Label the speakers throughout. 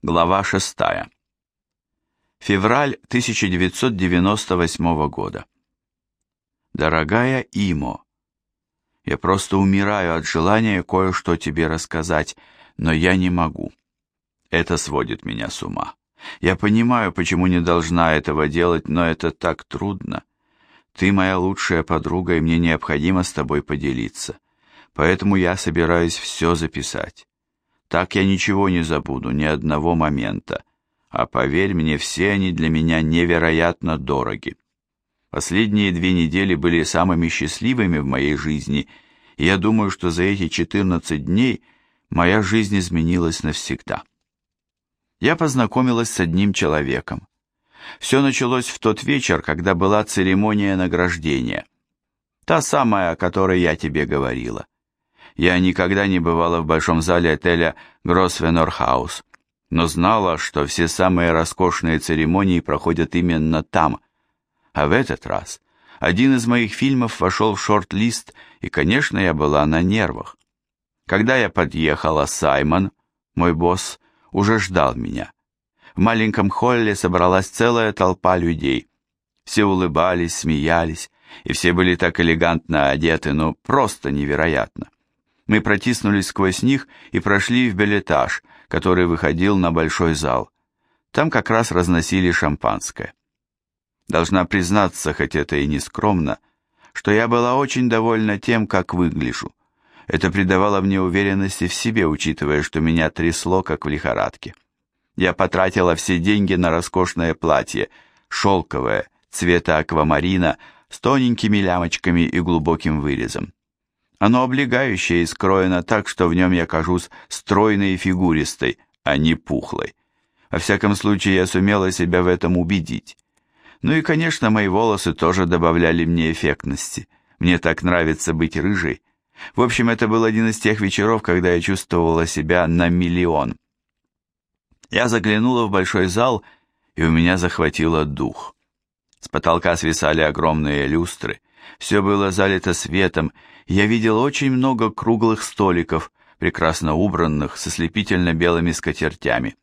Speaker 1: Глава 6. Февраль 1998 года. Дорогая Имо, я просто умираю от желания кое-что тебе рассказать, но я не могу. Это сводит меня с ума. Я понимаю, почему не должна этого делать, но это так трудно. Ты моя лучшая подруга, и мне необходимо с тобой поделиться. Поэтому я собираюсь все записать. Так я ничего не забуду, ни одного момента. А поверь мне, все они для меня невероятно дороги. Последние две недели были самыми счастливыми в моей жизни, и я думаю, что за эти 14 дней моя жизнь изменилась навсегда. Я познакомилась с одним человеком. Все началось в тот вечер, когда была церемония награждения. Та самая, о которой я тебе говорила. Я никогда не бывала в большом зале отеля Гросвенорхаус, но знала, что все самые роскошные церемонии проходят именно там. А в этот раз один из моих фильмов вошел в шорт-лист, и, конечно, я была на нервах. Когда я подъехала, Саймон, мой босс, уже ждал меня. В маленьком холле собралась целая толпа людей. Все улыбались, смеялись, и все были так элегантно одеты, ну, просто невероятно. Мы протиснулись сквозь них и прошли в билетаж, который выходил на большой зал. Там как раз разносили шампанское. Должна признаться, хоть это и не скромно, что я была очень довольна тем, как выгляжу. Это придавало мне уверенности в себе, учитывая, что меня трясло, как в лихорадке. Я потратила все деньги на роскошное платье, шелковое, цвета аквамарина, с тоненькими лямочками и глубоким вырезом. Оно облегающее и скроено так, что в нем я кажусь стройной и фигуристой, а не пухлой. Во всяком случае, я сумела себя в этом убедить. Ну и, конечно, мои волосы тоже добавляли мне эффектности. Мне так нравится быть рыжей. В общем, это был один из тех вечеров, когда я чувствовала себя на миллион. Я заглянула в большой зал, и у меня захватило дух. С потолка свисали огромные люстры, все было залито светом, я видел очень много круглых столиков, прекрасно убранных, со слепительно белыми скатертями.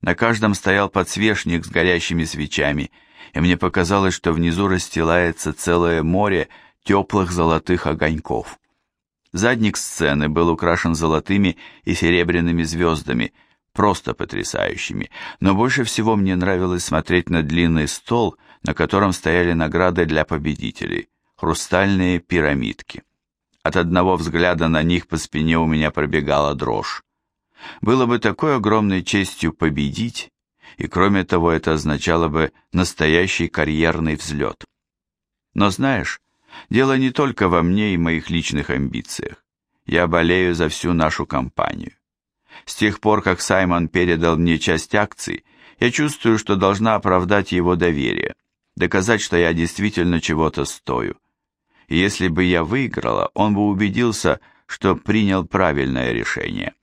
Speaker 1: На каждом стоял подсвечник с горящими свечами, и мне показалось, что внизу расстилается целое море теплых золотых огоньков. Задник сцены был украшен золотыми и серебряными звездами, просто потрясающими, но больше всего мне нравилось смотреть на длинный стол, на котором стояли награды для победителей, хрустальные пирамидки. От одного взгляда на них по спине у меня пробегала дрожь. Было бы такой огромной честью победить, и кроме того это означало бы настоящий карьерный взлет. Но знаешь, дело не только во мне и моих личных амбициях. Я болею за всю нашу компанию. С тех пор, как Саймон передал мне часть акций, я чувствую, что должна оправдать его доверие, доказать, что я действительно чего-то стою если бы я выиграла, он бы убедился, что принял правильное решение.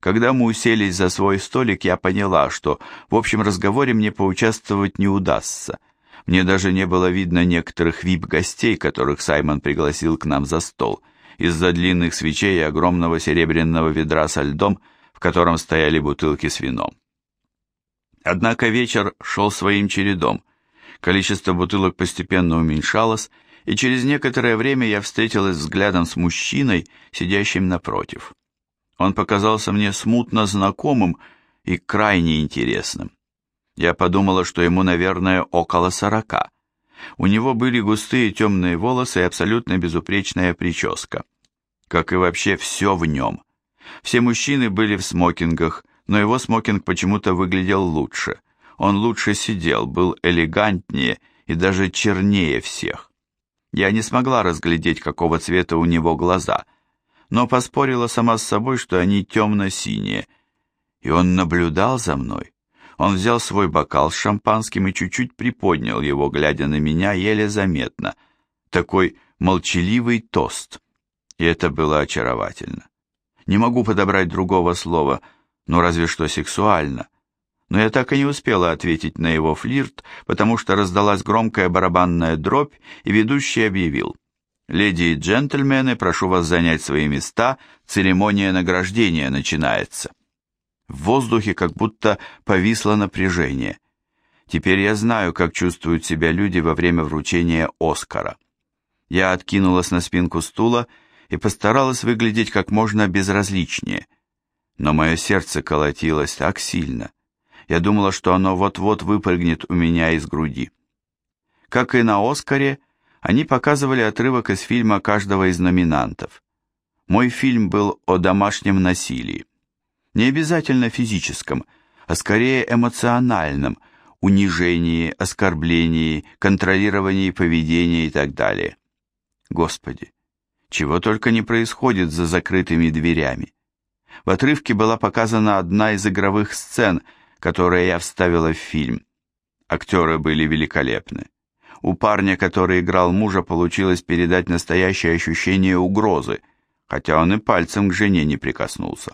Speaker 1: Когда мы уселись за свой столик, я поняла, что в общем разговоре мне поучаствовать не удастся. Мне даже не было видно некоторых вип-гостей, которых Саймон пригласил к нам за стол, из-за длинных свечей и огромного серебряного ведра со льдом, в котором стояли бутылки с вином. Однако вечер шел своим чередом. Количество бутылок постепенно уменьшалось, и через некоторое время я встретилась взглядом с мужчиной, сидящим напротив. Он показался мне смутно знакомым и крайне интересным. Я подумала, что ему, наверное, около сорока. У него были густые темные волосы и абсолютно безупречная прическа. Как и вообще все в нем. Все мужчины были в смокингах, но его смокинг почему-то выглядел лучше. Он лучше сидел, был элегантнее и даже чернее всех. Я не смогла разглядеть, какого цвета у него глаза, но поспорила сама с собой, что они темно-синие. И он наблюдал за мной. Он взял свой бокал с шампанским и чуть-чуть приподнял его, глядя на меня еле заметно. Такой молчаливый тост. И это было очаровательно. Не могу подобрать другого слова, но разве что сексуально но я так и не успела ответить на его флирт, потому что раздалась громкая барабанная дробь, и ведущий объявил. «Леди и джентльмены, прошу вас занять свои места, церемония награждения начинается». В воздухе как будто повисло напряжение. Теперь я знаю, как чувствуют себя люди во время вручения Оскара. Я откинулась на спинку стула и постаралась выглядеть как можно безразличнее. Но мое сердце колотилось так сильно. Я думала, что оно вот-вот выпрыгнет у меня из груди. Как и на Оскаре, они показывали отрывок из фильма каждого из номинантов. Мой фильм был о домашнем насилии. Не обязательно физическом, а скорее эмоциональном, унижении, оскорблении, контролировании поведения и так далее. Господи, чего только не происходит за закрытыми дверями. В отрывке была показана одна из игровых сцен, которые я вставила в фильм. Актеры были великолепны. У парня, который играл мужа, получилось передать настоящее ощущение угрозы, хотя он и пальцем к жене не прикоснулся.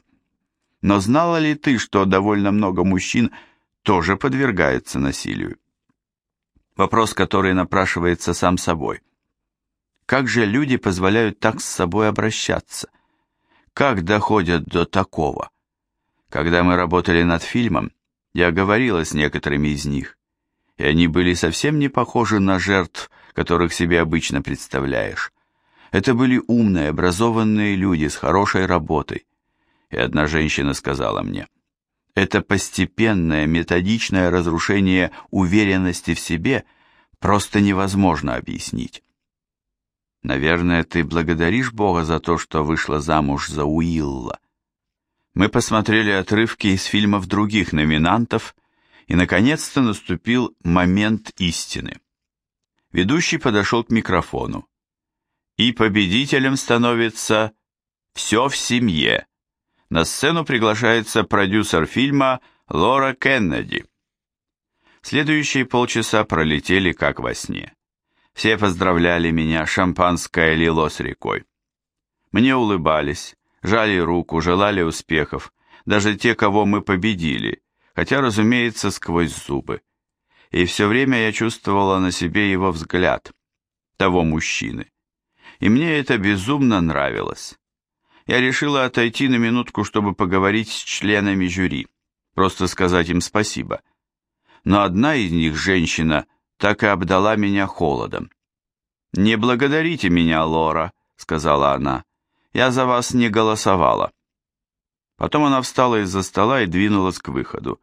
Speaker 1: Но знала ли ты, что довольно много мужчин тоже подвергаются насилию? Вопрос, который напрашивается сам собой. Как же люди позволяют так с собой обращаться? Как доходят до такого? Когда мы работали над фильмом, я говорила с некоторыми из них, и они были совсем не похожи на жертв, которых себе обычно представляешь. Это были умные, образованные люди с хорошей работой, и одна женщина сказала мне, это постепенное, методичное разрушение уверенности в себе просто невозможно объяснить. Наверное, ты благодаришь Бога за то, что вышла замуж за Уилла. Мы посмотрели отрывки из фильмов других номинантов, и, наконец-то, наступил момент истины. Ведущий подошел к микрофону. И победителем становится «Все в семье», на сцену приглашается продюсер фильма Лора Кеннеди. Следующие полчаса пролетели как во сне. Все поздравляли меня, шампанское лилось рекой. Мне улыбались, жали руку, желали успехов, даже те, кого мы победили, хотя, разумеется, сквозь зубы. И все время я чувствовала на себе его взгляд, того мужчины. И мне это безумно нравилось я решила отойти на минутку, чтобы поговорить с членами жюри, просто сказать им спасибо. Но одна из них, женщина, так и обдала меня холодом. «Не благодарите меня, Лора», — сказала она, — «я за вас не голосовала». Потом она встала из-за стола и двинулась к выходу.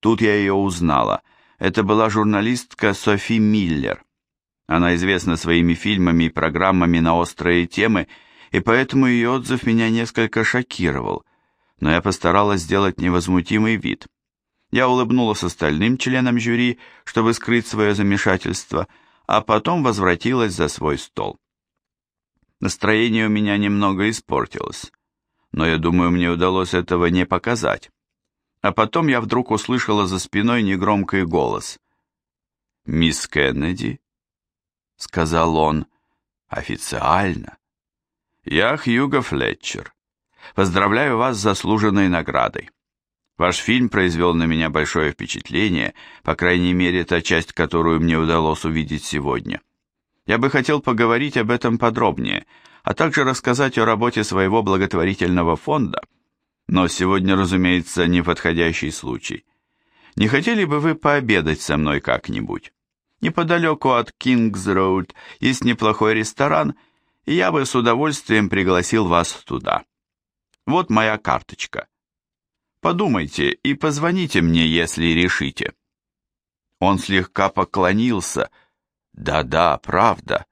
Speaker 1: Тут я ее узнала. Это была журналистка Софи Миллер. Она известна своими фильмами и программами на острые темы и поэтому ее отзыв меня несколько шокировал, но я постаралась сделать невозмутимый вид. Я улыбнулась остальным членам жюри, чтобы скрыть свое замешательство, а потом возвратилась за свой стол. Настроение у меня немного испортилось, но я думаю, мне удалось этого не показать. А потом я вдруг услышала за спиной негромкий голос. «Мисс Кеннеди?» — сказал он. «Официально?» Я Хьюго Флетчер. Поздравляю вас с заслуженной наградой. Ваш фильм произвел на меня большое впечатление, по крайней мере, та часть, которую мне удалось увидеть сегодня. Я бы хотел поговорить об этом подробнее, а также рассказать о работе своего благотворительного фонда, но сегодня, разумеется, неподходящий случай. Не хотели бы вы пообедать со мной как-нибудь? Неподалеку от Кингс-Роуд есть неплохой ресторан – и я бы с удовольствием пригласил вас туда. Вот моя карточка. Подумайте и позвоните мне, если решите». Он слегка поклонился. «Да-да, правда»,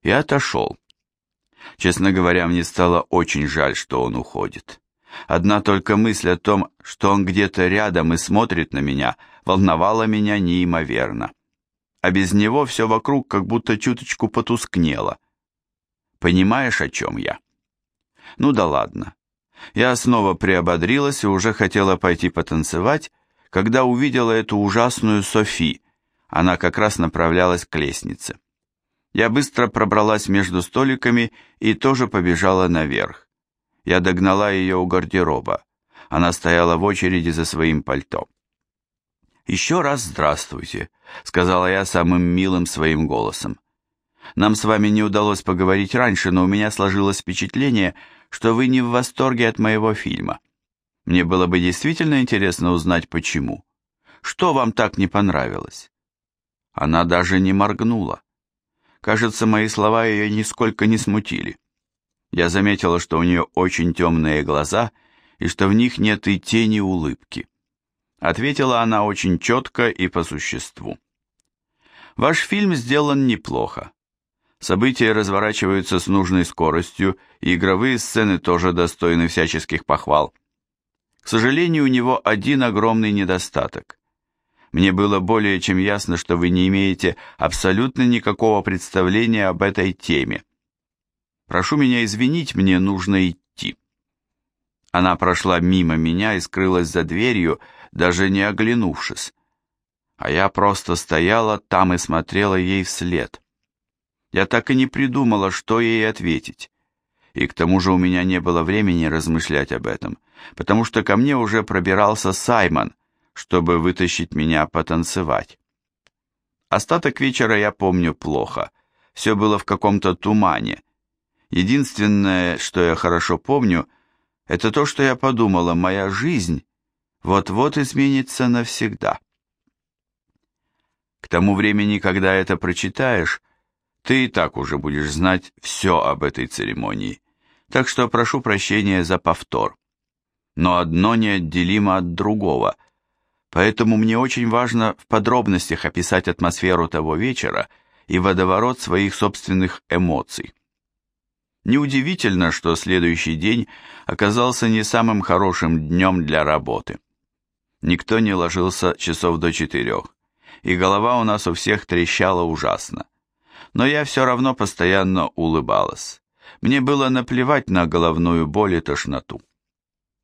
Speaker 1: и отошел. Честно говоря, мне стало очень жаль, что он уходит. Одна только мысль о том, что он где-то рядом и смотрит на меня, волновала меня неимоверно. А без него все вокруг как будто чуточку потускнело. Понимаешь, о чем я? Ну да ладно. Я снова приободрилась и уже хотела пойти потанцевать, когда увидела эту ужасную Софи. Она как раз направлялась к лестнице. Я быстро пробралась между столиками и тоже побежала наверх. Я догнала ее у гардероба. Она стояла в очереди за своим пальто. «Еще раз здравствуйте», — сказала я самым милым своим голосом. Нам с вами не удалось поговорить раньше, но у меня сложилось впечатление, что вы не в восторге от моего фильма. Мне было бы действительно интересно узнать, почему. Что вам так не понравилось? Она даже не моргнула. Кажется, мои слова ее нисколько не смутили. Я заметила, что у нее очень темные глаза и что в них нет и тени улыбки. Ответила она очень четко и по существу. Ваш фильм сделан неплохо. События разворачиваются с нужной скоростью, и игровые сцены тоже достойны всяческих похвал. К сожалению, у него один огромный недостаток. Мне было более чем ясно, что вы не имеете абсолютно никакого представления об этой теме. Прошу меня извинить, мне нужно идти. Она прошла мимо меня и скрылась за дверью, даже не оглянувшись. А я просто стояла там и смотрела ей вслед. Я так и не придумала, что ей ответить. И к тому же у меня не было времени размышлять об этом, потому что ко мне уже пробирался Саймон, чтобы вытащить меня потанцевать. Остаток вечера я помню плохо. Все было в каком-то тумане. Единственное, что я хорошо помню, это то, что я подумала, моя жизнь вот-вот изменится навсегда. К тому времени, когда это прочитаешь, ты и так уже будешь знать все об этой церемонии, так что прошу прощения за повтор. Но одно неотделимо от другого, поэтому мне очень важно в подробностях описать атмосферу того вечера и водоворот своих собственных эмоций. Неудивительно, что следующий день оказался не самым хорошим днем для работы. Никто не ложился часов до четырех, и голова у нас у всех трещала ужасно но я все равно постоянно улыбалась. Мне было наплевать на головную боль и тошноту.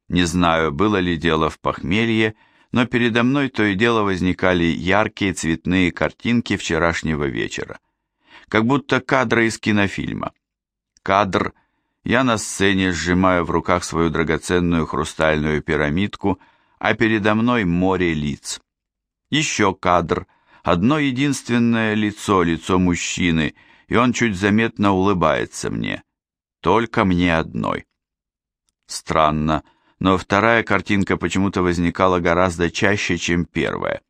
Speaker 1: Не знаю, было ли дело в похмелье, но передо мной то и дело возникали яркие цветные картинки вчерашнего вечера. Как будто кадры из кинофильма. Кадр я на сцене сжимаю в руках свою драгоценную хрустальную пирамидку, а передо мной море лиц. Еще кадр – Одно единственное лицо, лицо мужчины, и он чуть заметно улыбается мне. Только мне одной. Странно, но вторая картинка почему-то возникала гораздо чаще, чем первая.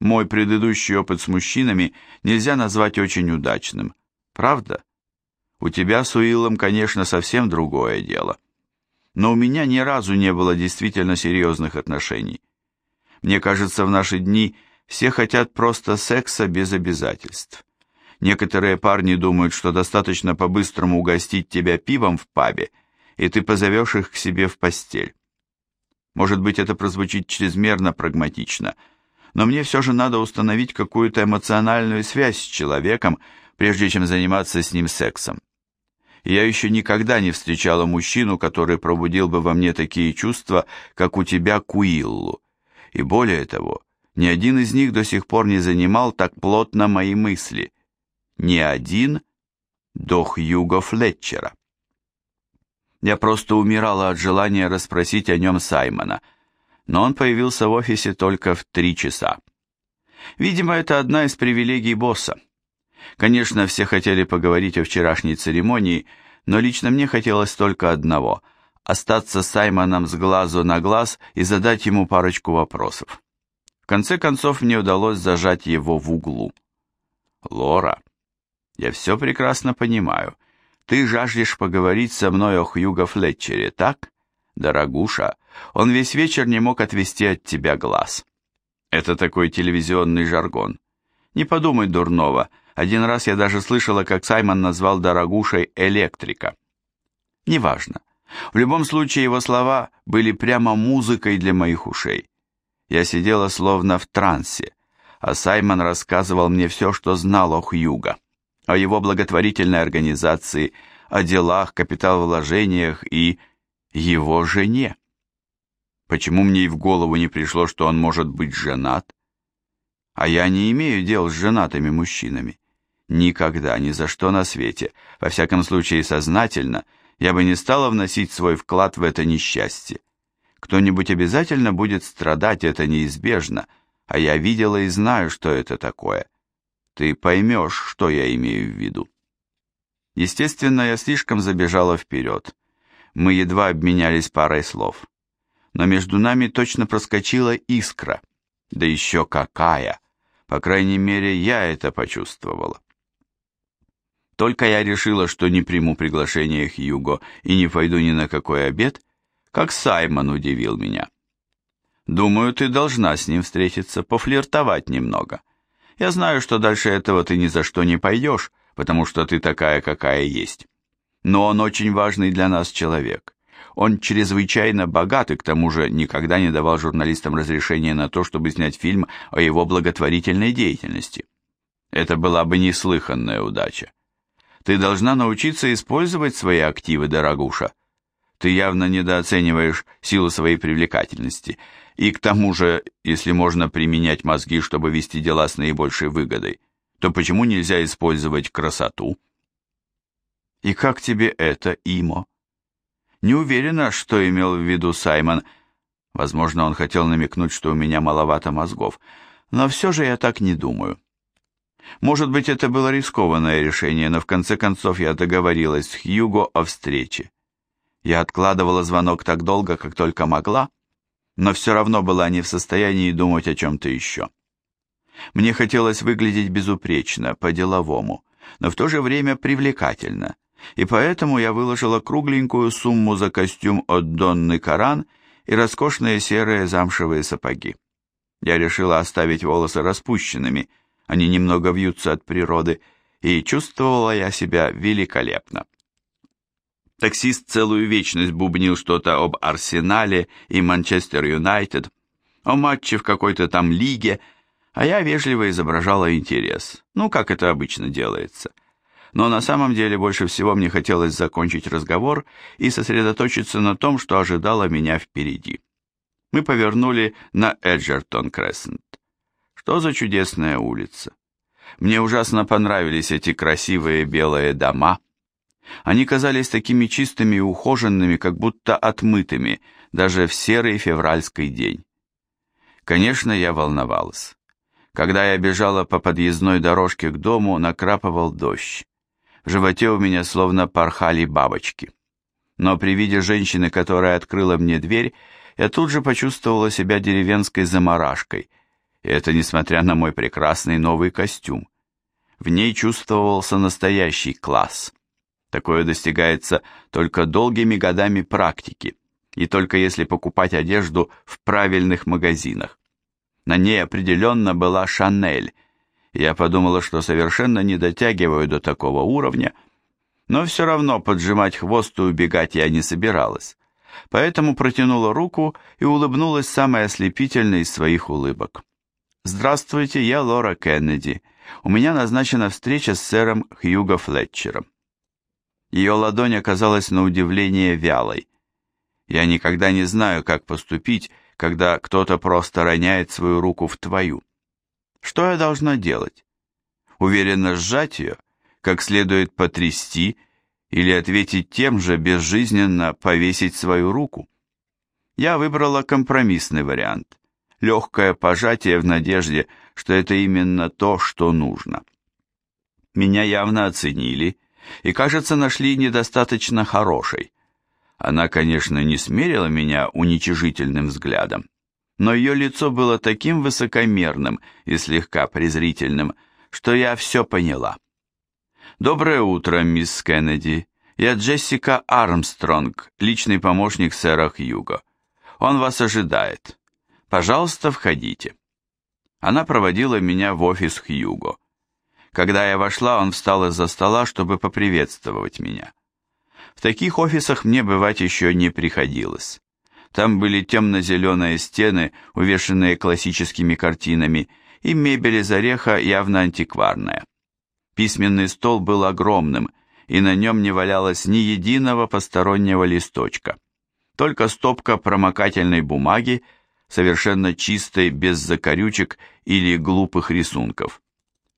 Speaker 1: Мой предыдущий опыт с мужчинами нельзя назвать очень удачным. Правда? У тебя с Уиллом, конечно, совсем другое дело. Но у меня ни разу не было действительно серьезных отношений. Мне кажется, в наши дни – все хотят просто секса без обязательств. Некоторые парни думают, что достаточно по-быстрому угостить тебя пивом в пабе, и ты позовешь их к себе в постель. Может быть, это прозвучит чрезмерно прагматично, но мне все же надо установить какую-то эмоциональную связь с человеком, прежде чем заниматься с ним сексом. Я еще никогда не встречала мужчину, который пробудил бы во мне такие чувства, как у тебя к Уиллу. И более того, ни один из них до сих пор не занимал так плотно мои мысли. Ни один до Хьюго Флетчера. Я просто умирала от желания расспросить о нем Саймона, но он появился в офисе только в три часа. Видимо, это одна из привилегий босса. Конечно, все хотели поговорить о вчерашней церемонии, но лично мне хотелось только одного – остаться с Саймоном с глазу на глаз и задать ему парочку вопросов конце концов мне удалось зажать его в углу. «Лора, я все прекрасно понимаю. Ты жаждешь поговорить со мной о Хьюго Флетчере, так? Дорогуша, он весь вечер не мог отвести от тебя глаз. Это такой телевизионный жаргон. Не подумай дурного. Один раз я даже слышала, как Саймон назвал дорогушей электрика. Неважно. В любом случае его слова были прямо музыкой для моих ушей. Я сидела словно в трансе, а Саймон рассказывал мне все, что знал о Хьюго, о его благотворительной организации, о делах, капиталовложениях и его жене. Почему мне и в голову не пришло, что он может быть женат? А я не имею дел с женатыми мужчинами. Никогда, ни за что на свете, во всяком случае сознательно, я бы не стала вносить свой вклад в это несчастье. Кто-нибудь обязательно будет страдать, это неизбежно, а я видела и знаю, что это такое. Ты поймешь, что я имею в виду. Естественно, я слишком забежала вперед. Мы едва обменялись парой слов. но между нами точно проскочила искра. Да еще какая! По крайней мере, я это почувствовала. Только я решила, что не приму приглашение Хьюго и не пойду ни на какой обед, как Саймон удивил меня. Думаю, ты должна с ним встретиться, пофлиртовать немного. Я знаю, что дальше этого ты ни за что не пойдешь, потому что ты такая, какая есть. Но он очень важный для нас человек. Он чрезвычайно богат и к тому же никогда не давал журналистам разрешения на то, чтобы снять фильм о его благотворительной деятельности. Это была бы неслыханная удача. Ты должна научиться использовать свои активы, дорогуша. Ты явно недооцениваешь силу своей привлекательности. И к тому же, если можно применять мозги, чтобы вести дела с наибольшей выгодой, то почему нельзя использовать красоту? И как тебе это, Имо? Не уверена, что имел в виду Саймон. Возможно, он хотел намекнуть, что у меня маловато мозгов, но все же я так не думаю. Может быть, это было рискованное решение, но в конце концов я договорилась с Хьюго о встрече. Я откладывала звонок так долго, как только могла, но все равно была не в состоянии думать о чем-то еще. Мне хотелось выглядеть безупречно, по-деловому, но в то же время привлекательно, и поэтому я выложила кругленькую сумму за костюм от Донны Каран и роскошные серые замшевые сапоги. Я решила оставить волосы распущенными, они немного вьются от природы, и чувствовала я себя великолепно. Таксист целую вечность бубнил что-то об Арсенале и Манчестер Юнайтед, о матче в какой-то там лиге, а я вежливо изображала интерес, ну, как это обычно делается. Но на самом деле больше всего мне хотелось закончить разговор и сосредоточиться на том, что ожидало меня впереди. Мы повернули на Эджертон Крессент. Что за чудесная улица! Мне ужасно понравились эти красивые белые дома, они казались такими чистыми и ухоженными, как будто отмытыми, даже в серый февральский день. Конечно, я волновалась. Когда я бежала по подъездной дорожке к дому, накрапывал дождь. В животе у меня словно порхали бабочки. Но при виде женщины, которая открыла мне дверь, я тут же почувствовала себя деревенской заморашкой, и это несмотря на мой прекрасный новый костюм. В ней чувствовался настоящий класс. Такое достигается только долгими годами практики, и только если покупать одежду в правильных магазинах. На ней определенно была Шанель. Я подумала, что совершенно не дотягиваю до такого уровня, но все равно поджимать хвост и убегать я не собиралась. Поэтому протянула руку и улыбнулась самой ослепительной из своих улыбок. «Здравствуйте, я Лора Кеннеди. У меня назначена встреча с сэром Хьюго Флетчером». Ее ладонь оказалась на удивление вялой. Я никогда не знаю, как поступить, когда кто-то просто роняет свою руку в твою. Что я должна делать? Уверенно сжать ее, как следует потрясти или ответить тем же безжизненно повесить свою руку? Я выбрала компромиссный вариант. Легкое пожатие в надежде, что это именно то, что нужно. Меня явно оценили, и, кажется, нашли недостаточно хорошей. Она, конечно, не смерила меня уничижительным взглядом, но ее лицо было таким высокомерным и слегка презрительным, что я все поняла. «Доброе утро, мисс Кеннеди. Я Джессика Армстронг, личный помощник сэра Хьюго. Он вас ожидает. Пожалуйста, входите». Она проводила меня в офис Хьюго. Когда я вошла, он встал из-за стола, чтобы поприветствовать меня. В таких офисах мне бывать еще не приходилось. Там были темно-зеленые стены, увешанные классическими картинами, и мебель из ореха явно антикварная. Письменный стол был огромным, и на нем не валялось ни единого постороннего листочка. Только стопка промокательной бумаги, совершенно чистой, без закорючек или глупых рисунков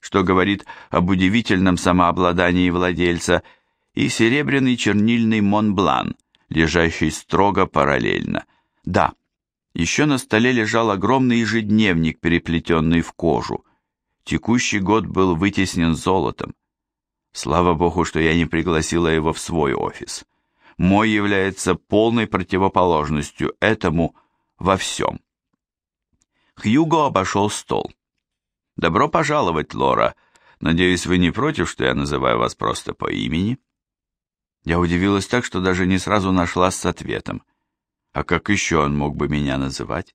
Speaker 1: что говорит об удивительном самообладании владельца, и серебряный чернильный Монблан, лежащий строго параллельно. Да, еще на столе лежал огромный ежедневник, переплетенный в кожу. Текущий год был вытеснен золотом. Слава богу, что я не пригласила его в свой офис. Мой является полной противоположностью этому, во всем. Хьюго обошел стол. «Добро пожаловать, Лора. Надеюсь, вы не против, что я называю вас просто по имени?» Я удивилась так, что даже не сразу нашлась с ответом. А как еще он мог бы меня называть?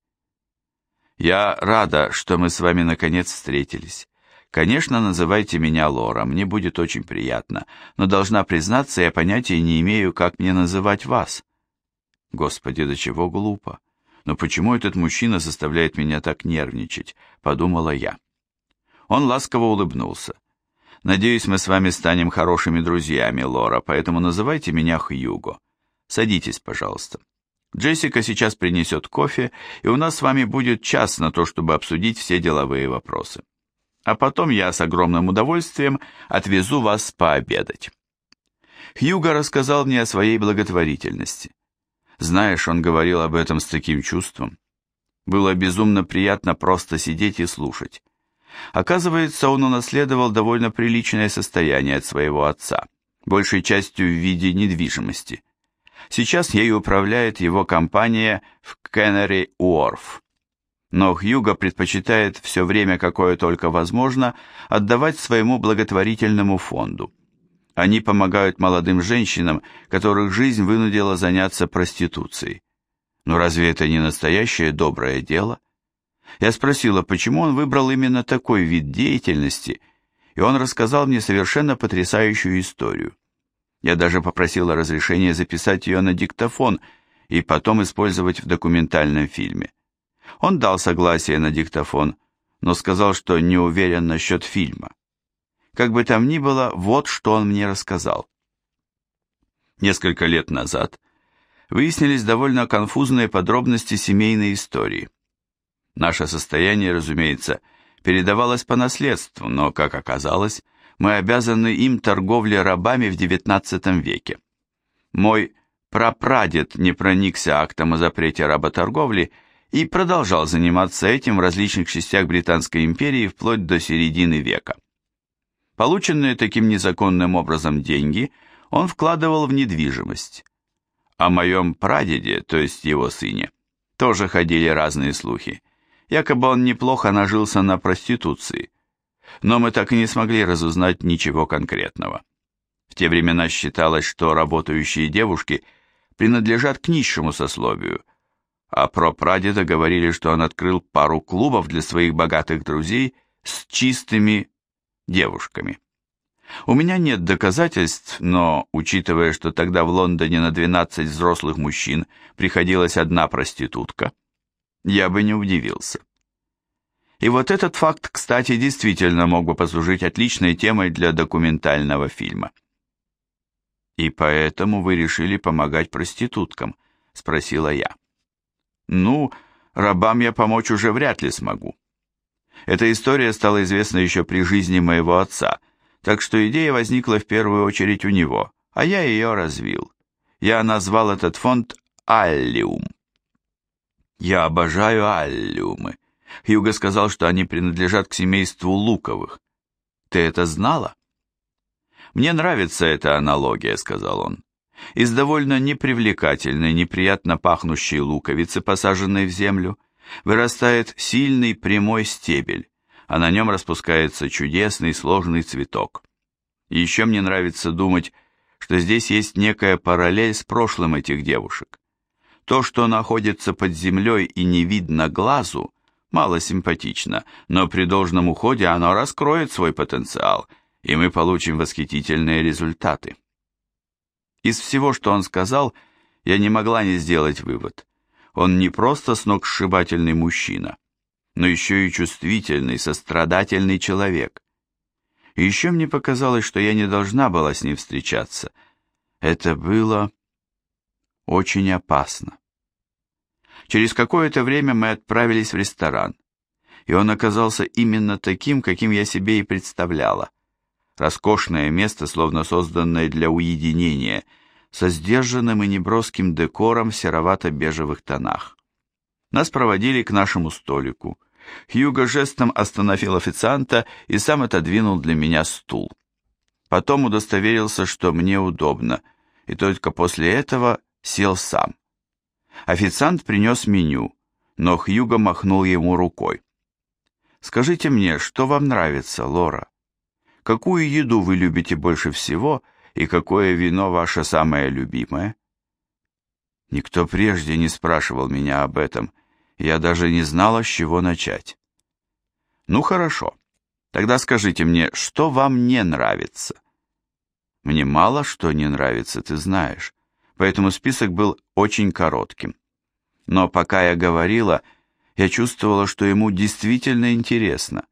Speaker 1: «Я рада, что мы с вами наконец встретились. Конечно, называйте меня Лора, мне будет очень приятно, но должна признаться, я понятия не имею, как мне называть вас». Господи, до чего глупо. Но почему этот мужчина заставляет меня так нервничать, подумала я. Он ласково улыбнулся. Надеюсь, мы с вами станем хорошими друзьями, Лора, поэтому называйте меня Хьюго. Садитесь, пожалуйста. Джессика сейчас принесет кофе, и у нас с вами будет час на то, чтобы обсудить все деловые вопросы. А потом я с огромным удовольствием отвезу вас пообедать. Хьюго рассказал мне о своей благотворительности. Знаешь, он говорил об этом с таким чувством. Было безумно приятно просто сидеть и слушать. Оказывается, он унаследовал довольно приличное состояние от своего отца, большей частью в виде недвижимости. Сейчас ею управляет его компания в Кеннери Уорф. Но Хьюго предпочитает все время, какое только возможно, отдавать своему благотворительному фонду. Они помогают молодым женщинам, которых жизнь вынудила заняться проституцией. Но разве это не настоящее доброе дело? Я спросила, почему он выбрал именно такой вид деятельности, и он рассказал мне совершенно потрясающую историю. Я даже попросила разрешения записать ее на диктофон и потом использовать в документальном фильме. Он дал согласие на диктофон, но сказал, что не уверен насчет фильма. Как бы там ни было, вот что он мне рассказал. Несколько лет назад выяснились довольно конфузные подробности семейной истории. Наше состояние, разумеется, передавалось по наследству, но, как оказалось, мы обязаны им торговле рабами в XIX веке. Мой прапрадед не проникся актом о запрете работорговли и продолжал заниматься этим в различных частях Британской империи вплоть до середины века. Полученные таким незаконным образом деньги он вкладывал в недвижимость. О моем прадеде, то есть его сыне, тоже ходили разные слухи. Якобы он неплохо нажился на проституции. Но мы так и не смогли разузнать ничего конкретного. В те времена считалось, что работающие девушки принадлежат к низшему сословию, а про прадеда говорили, что он открыл пару клубов для своих богатых друзей с чистыми девушками. У меня нет доказательств, но, учитывая, что тогда в Лондоне на 12 взрослых мужчин приходилась одна проститутка, я бы не удивился. И вот этот факт, кстати, действительно мог бы послужить отличной темой для документального фильма. «И поэтому вы решили помогать проституткам?» – спросила я. «Ну, рабам я помочь уже вряд ли смогу. Эта история стала известна еще при жизни моего отца, так что идея возникла в первую очередь у него, а я ее развил. Я назвал этот фонд «Аллиум». Я обожаю аллиумы. Хьюго сказал, что они принадлежат к семейству Луковых. Ты это знала? Мне нравится эта аналогия, сказал он. Из довольно непривлекательной, неприятно пахнущей луковицы, посаженной в землю, вырастает сильный прямой стебель, а на нем распускается чудесный сложный цветок. еще мне нравится думать, что здесь есть некая параллель с прошлым этих девушек. То, что находится под землей и не видно глазу, мало симпатично, но при должном уходе оно раскроет свой потенциал, и мы получим восхитительные результаты. Из всего, что он сказал, я не могла не сделать вывод. Он не просто сногсшибательный мужчина, но еще и чувствительный, сострадательный человек. И еще мне показалось, что я не должна была с ним встречаться. Это было очень опасно. Через какое-то время мы отправились в ресторан, и он оказался именно таким, каким я себе и представляла. Роскошное место, словно созданное для уединения, со сдержанным и неброским декором в серовато-бежевых тонах. Нас проводили к нашему столику. Хьюго жестом остановил официанта и сам отодвинул для меня стул. Потом удостоверился, что мне удобно, и только после этого сел сам. Официант принес меню, но Хьюго махнул ему рукой. «Скажите мне, что вам нравится, Лора? Какую еду вы любите больше всего и какое вино ваше самое любимое?» Никто прежде не спрашивал меня об этом, я даже не знала, с чего начать. «Ну хорошо, тогда скажите мне, что вам не нравится?» «Мне мало что не нравится, ты знаешь, поэтому список был очень коротким. Но пока я говорила, я чувствовала, что ему действительно интересно.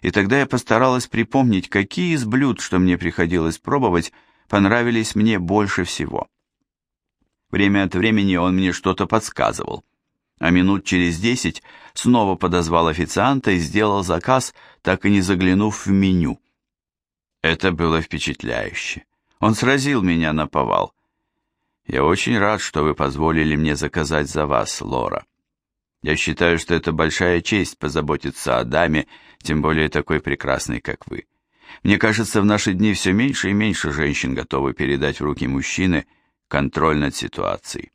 Speaker 1: И тогда я постаралась припомнить, какие из блюд, что мне приходилось пробовать, понравились мне больше всего. Время от времени он мне что-то подсказывал. А минут через десять снова подозвал официанта и сделал заказ, так и не заглянув в меню. Это было впечатляюще. Он сразил меня на повал. Я очень рад, что вы позволили мне заказать за вас, Лора. Я считаю, что это большая честь позаботиться о даме, тем более такой прекрасной, как вы. Мне кажется, в наши дни все меньше и меньше женщин готовы передать в руки мужчины контроль над ситуацией.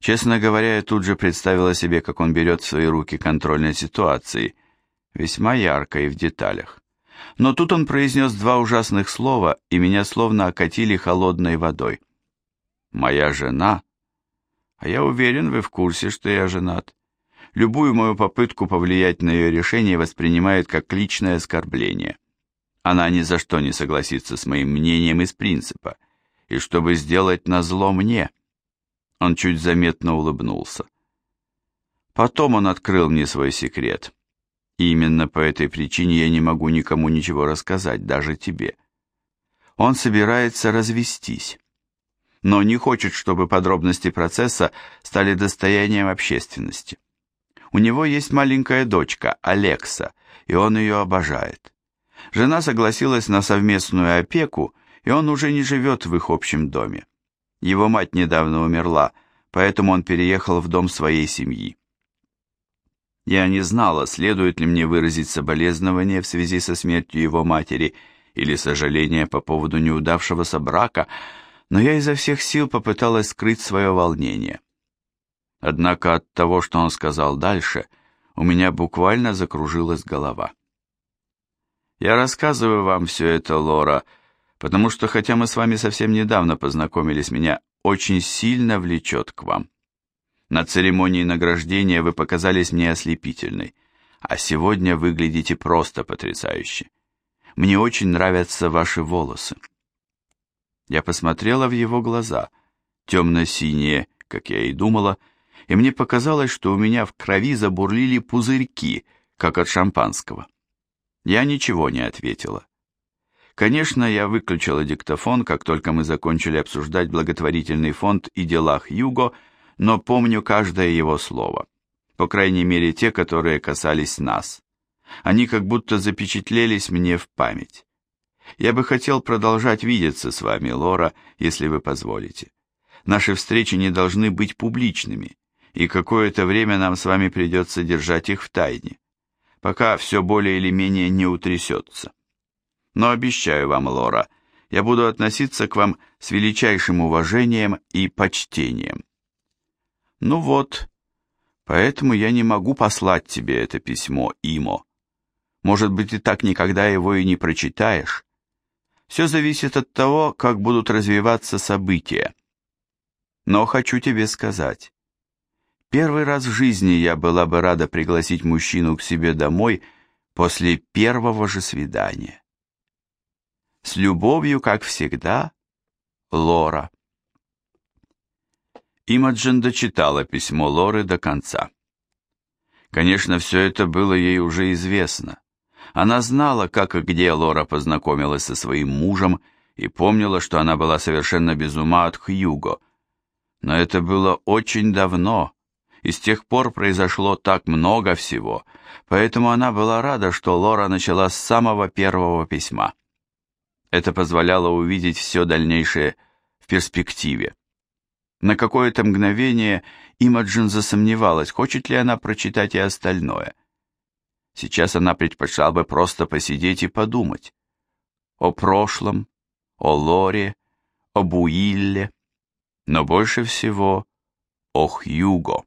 Speaker 1: Честно говоря, я тут же представила себе, как он берет в свои руки контроль над ситуацией, весьма ярко и в деталях. Но тут он произнес два ужасных слова, и меня словно окатили холодной водой моя жена, а я уверен, вы в курсе, что я женат, любую мою попытку повлиять на ее решение воспринимает как личное оскорбление. Она ни за что не согласится с моим мнением из принципа, и чтобы сделать назло мне. Он чуть заметно улыбнулся. Потом он открыл мне свой секрет. Именно по этой причине я не могу никому ничего рассказать, даже тебе. Он собирается развестись но не хочет, чтобы подробности процесса стали достоянием общественности. У него есть маленькая дочка, Алекса, и он ее обожает. Жена согласилась на совместную опеку, и он уже не живет в их общем доме. Его мать недавно умерла, поэтому он переехал в дом своей семьи. Я не знала, следует ли мне выразить соболезнование в связи со смертью его матери или сожаление по поводу неудавшегося брака, но я изо всех сил попыталась скрыть свое волнение. Однако от того, что он сказал дальше, у меня буквально закружилась голова. Я рассказываю вам все это, Лора, потому что, хотя мы с вами совсем недавно познакомились, меня очень сильно влечет к вам. На церемонии награждения вы показались мне ослепительной, а сегодня выглядите просто потрясающе. Мне очень нравятся ваши волосы. Я посмотрела в его глаза, темно-синие, как я и думала, и мне показалось, что у меня в крови забурлили пузырьки, как от шампанского. Я ничего не ответила. Конечно, я выключила диктофон, как только мы закончили обсуждать благотворительный фонд и дела Хьюго, но помню каждое его слово. По крайней мере, те, которые касались нас. Они как будто запечатлелись мне в память. Я бы хотел продолжать видеться с вами, Лора, если вы позволите. Наши встречи не должны быть публичными, и какое-то время нам с вами придется держать их в тайне, пока все более или менее не утрясется. Но обещаю вам, Лора, я буду относиться к вам с величайшим уважением и почтением. Ну вот, поэтому я не могу послать тебе это письмо, Имо. Может быть, ты так никогда его и не прочитаешь, все зависит от того, как будут развиваться события. Но хочу тебе сказать, первый раз в жизни я была бы рада пригласить мужчину к себе домой после первого же свидания. С любовью, как всегда, Лора. Имаджин дочитала письмо Лоры до конца. Конечно, все это было ей уже известно. Она знала, как и где Лора познакомилась со своим мужем и помнила, что она была совершенно без ума от Хьюго. Но это было очень давно, и с тех пор произошло так много всего, поэтому она была рада, что Лора начала с самого первого письма. Это позволяло увидеть все дальнейшее в перспективе. На какое-то мгновение Имаджин засомневалась, хочет ли она прочитать и остальное – Сейчас она предпочла бы просто посидеть и подумать. О прошлом, о Лоре, об Уилле, но больше всего о Хьюго.